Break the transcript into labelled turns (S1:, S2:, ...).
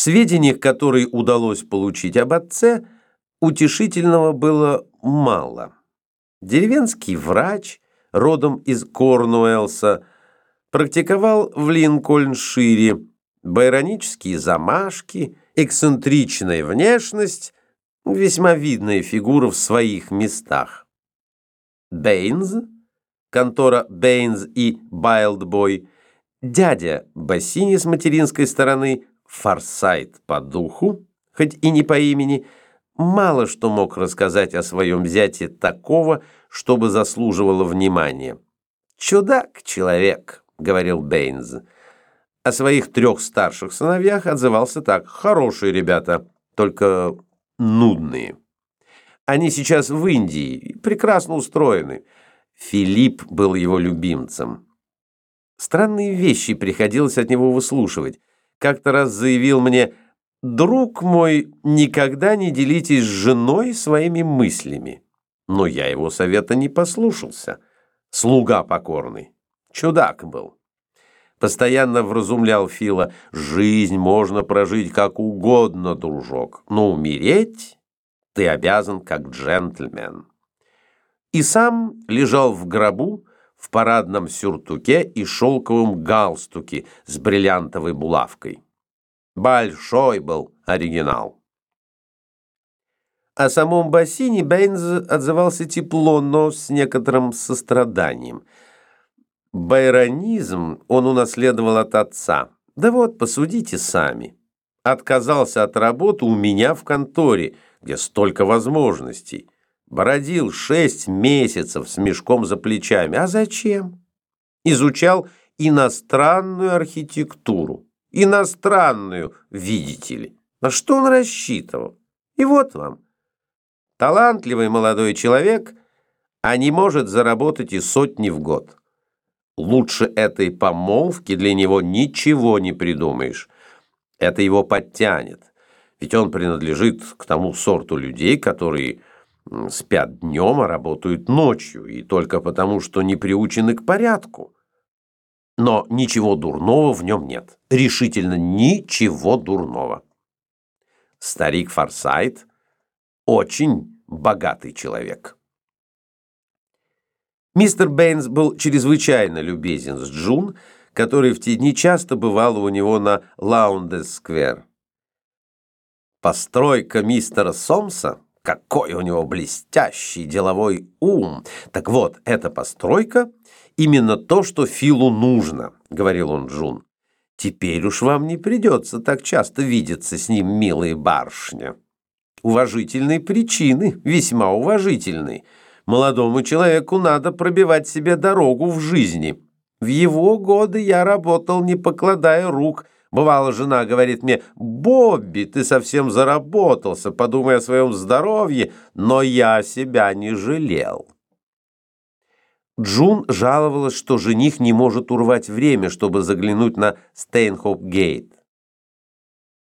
S1: В сведениях, которые удалось получить об отце, утешительного было мало. Деревенский врач, родом из Корнуэлса, практиковал в Линкольншире, байронические замашки, эксцентричная внешность, весьма видная фигура в своих местах. Бэйнс, контора Бэйнс и Байлдбой, дядя Бассини с материнской стороны, Форсайт по духу, хоть и не по имени, мало что мог рассказать о своем зяте такого, чтобы заслуживало внимания. «Чудак-человек», — говорил Бэйнс. О своих трех старших сыновьях отзывался так. «Хорошие ребята, только нудные». Они сейчас в Индии, прекрасно устроены. Филипп был его любимцем. Странные вещи приходилось от него выслушивать. Как-то раз заявил мне, «Друг мой, никогда не делитесь с женой своими мыслями». Но я его совета не послушался. Слуга покорный. Чудак был. Постоянно вразумлял Фила, «Жизнь можно прожить как угодно, дружок, но умереть ты обязан как джентльмен. И сам лежал в гробу в парадном сюртуке и шелковом галстуке с бриллиантовой булавкой. Большой был оригинал. О самом бассейне Бэйнс отзывался тепло, но с некоторым состраданием. Байронизм он унаследовал от отца. Да вот, посудите сами. Отказался от работы у меня в конторе – где столько возможностей. Бородил шесть месяцев с мешком за плечами. А зачем? Изучал иностранную архитектуру. Иностранную, видите ли. На что он рассчитывал? И вот вам. Талантливый молодой человек, а не может заработать и сотни в год. Лучше этой помолвки для него ничего не придумаешь. Это его подтянет. Ведь он принадлежит к тому сорту людей, которые спят днем, а работают ночью, и только потому, что не приучены к порядку. Но ничего дурного в нем нет. Решительно ничего дурного. Старик Форсайт очень богатый человек. Мистер Бэйнс был чрезвычайно любезен с Джун, который в те дни часто бывала у него на Лаундес-сквер. Постройка мистера Сомса, какой у него блестящий деловой ум. Так вот, эта постройка именно то, что Филу нужно, говорил он Джун. Теперь уж вам не придется так часто видеться с ним, милые барышня. Уважительные причины, весьма уважительные. Молодому человеку надо пробивать себе дорогу в жизни. В его годы я работал, не покладая рук, Бывало, жена говорит мне, «Бобби, ты совсем заработался, подумай о своем здоровье», но я себя не жалел. Джун жаловалась, что жених не может урвать время, чтобы заглянуть на Стейнхоп-гейт.